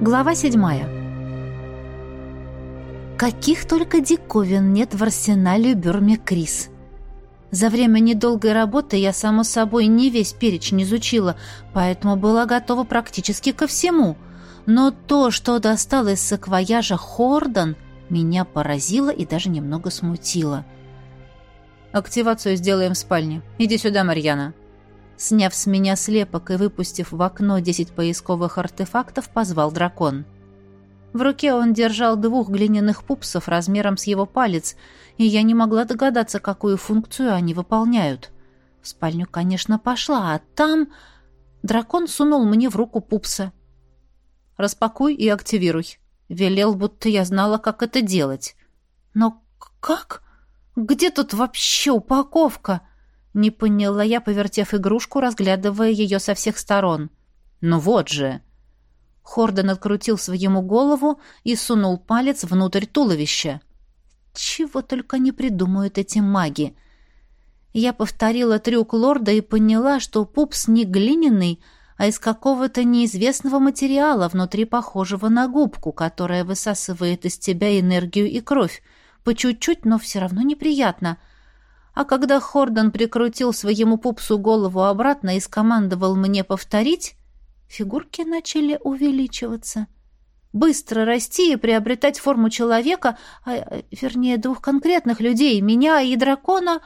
Глава седьмая. Каких только диковин нет в арсенале Бюрме Крис. За время недолгой работы я, само собой, не весь перечень изучила, поэтому была готова практически ко всему. Но то, что достал из саквояжа Хордон, меня поразило и даже немного смутило. «Активацию сделаем в спальне. Иди сюда, Марьяна», Сняв с меня слепок и выпустив в окно десять поисковых артефактов, позвал дракон. В руке он держал двух глиняных пупсов размером с его палец, и я не могла догадаться, какую функцию они выполняют. В спальню, конечно, пошла, а там... Дракон сунул мне в руку пупса. «Распакуй и активируй», — велел, будто я знала, как это делать. «Но как? Где тут вообще упаковка?» Не поняла я, повертев игрушку, разглядывая ее со всех сторон. «Ну вот же!» Хордон открутил своему голову и сунул палец внутрь туловища. «Чего только не придумают эти маги!» Я повторила трюк лорда и поняла, что пупс не глиняный, а из какого-то неизвестного материала, внутри похожего на губку, которая высасывает из тебя энергию и кровь. По чуть-чуть, но все равно неприятно — а когда Хордон прикрутил своему пупсу голову обратно и скомандовал мне повторить, фигурки начали увеличиваться. Быстро расти и приобретать форму человека, а, вернее, двух конкретных людей, меня и дракона.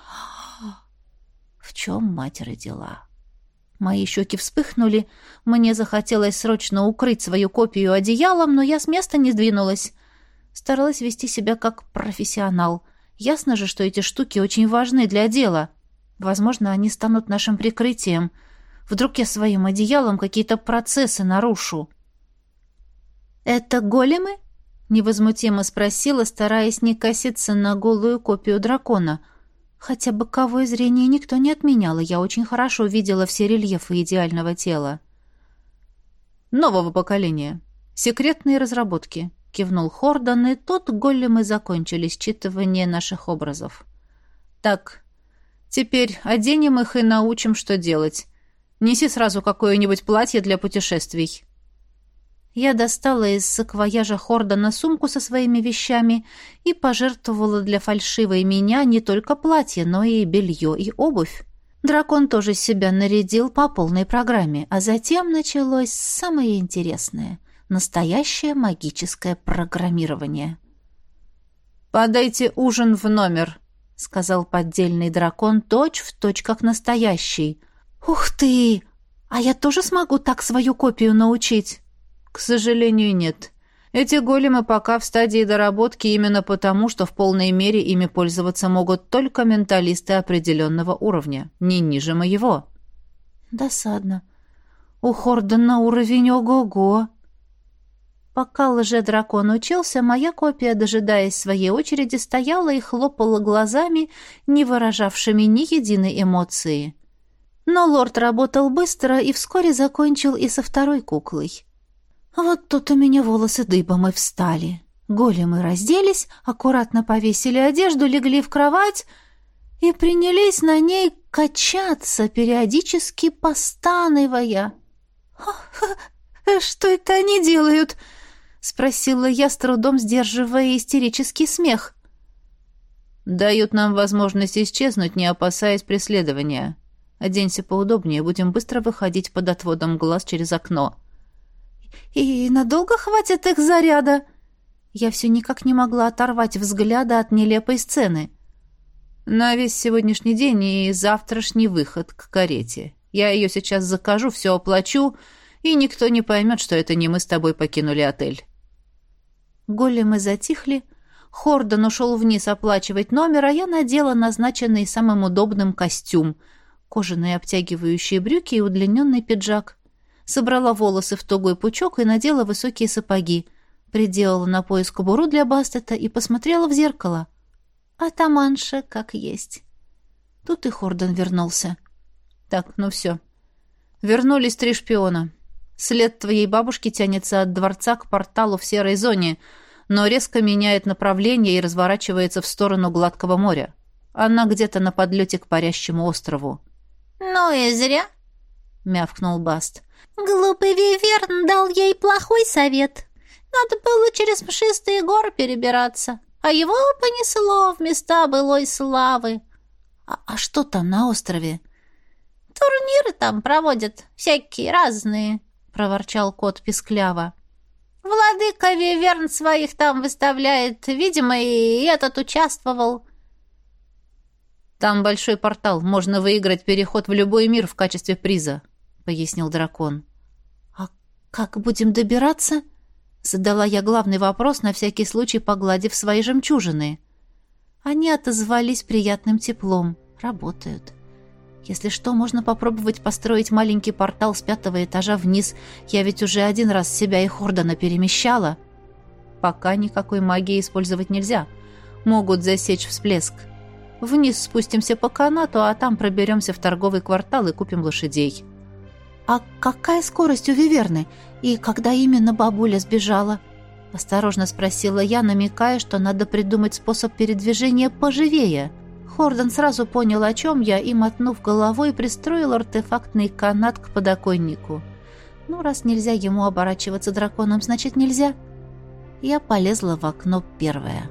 В чем мать родила? Мои щеки вспыхнули, мне захотелось срочно укрыть свою копию одеялом, но я с места не сдвинулась. Старалась вести себя как профессионал — Ясно же, что эти штуки очень важны для дела. Возможно, они станут нашим прикрытием. Вдруг я своим одеялом какие-то процессы нарушу. «Это големы?» — невозмутимо спросила, стараясь не коситься на голую копию дракона. Хотя боковое зрение никто не отменял, я очень хорошо видела все рельефы идеального тела. «Нового поколения. Секретные разработки», кивнул Хордон, и тут големы закончили считывание наших образов. Так, теперь оденем их и научим, что делать. Неси сразу какое-нибудь платье для путешествий. Я достала из саквояжа Хордона сумку со своими вещами и пожертвовала для фальшивой меня не только платье, но и белье и обувь. Дракон тоже себя нарядил по полной программе, а затем началось самое интересное — Настоящее магическое программирование. «Подайте ужин в номер», — сказал поддельный дракон точь в точь как настоящий. «Ух ты! А я тоже смогу так свою копию научить?» «К сожалению, нет. Эти големы пока в стадии доработки именно потому, что в полной мере ими пользоваться могут только менталисты определенного уровня, не ниже моего». «Досадно. У Хордона уровень ого-го», Пока лже-дракон учился, моя копия, дожидаясь своей очереди, стояла и хлопала глазами, не выражавшими ни единой эмоции. Но лорд работал быстро и вскоре закончил и со второй куклой. Вот тут у меня волосы дыбом и встали. Големы разделись, аккуратно повесили одежду, легли в кровать и принялись на ней качаться, периодически постанывая. «Что это они делают?» — спросила я, с трудом сдерживая истерический смех. «Дают нам возможность исчезнуть, не опасаясь преследования. Оденься поудобнее, будем быстро выходить под отводом глаз через окно». «И надолго хватит их заряда?» Я все никак не могла оторвать взгляда от нелепой сцены. «На весь сегодняшний день и завтрашний выход к карете. Я ее сейчас закажу, все оплачу, и никто не поймет, что это не мы с тобой покинули отель». Големы затихли. Хордон ушел вниз оплачивать номер, а я надела назначенный самым удобным костюм. Кожаные обтягивающие брюки и удлиненный пиджак. Собрала волосы в тугой пучок и надела высокие сапоги. Приделала на пояс кобуру для Бастета и посмотрела в зеркало. Атаманша как есть. Тут и Хордон вернулся. Так, ну все. Вернулись три шпиона. След твоей бабушки тянется от дворца к порталу в серой зоне — но резко меняет направление и разворачивается в сторону гладкого моря. Она где-то на подлете к парящему острову. «Ну и зря», — мявкнул Баст. «Глупый Виверн дал ей плохой совет. Надо было через мшистые горы перебираться, а его понесло в места былой славы». «А, а что там на острове?» «Турниры там проводят, всякие разные», — проворчал кот пискляво. «Владыка Виверн своих там выставляет, видимо, и этот участвовал». «Там большой портал, можно выиграть переход в любой мир в качестве приза», — пояснил дракон. «А как будем добираться?» — задала я главный вопрос, на всякий случай погладив свои жемчужины. Они отозвались приятным теплом. Работают. Если что, можно попробовать построить маленький портал с пятого этажа вниз. Я ведь уже один раз себя и Хордона перемещала. Пока никакой магии использовать нельзя. Могут засечь всплеск. Вниз спустимся по канату, а там проберемся в торговый квартал и купим лошадей. «А какая скорость у Виверны? И когда именно бабуля сбежала?» Осторожно спросила я, намекая, что надо придумать способ передвижения поживее. Хордон сразу понял, о чем я, и, мотнув головой, пристроил артефактный канат к подоконнику. «Ну, раз нельзя ему оборачиваться драконом, значит, нельзя». Я полезла в окно первая.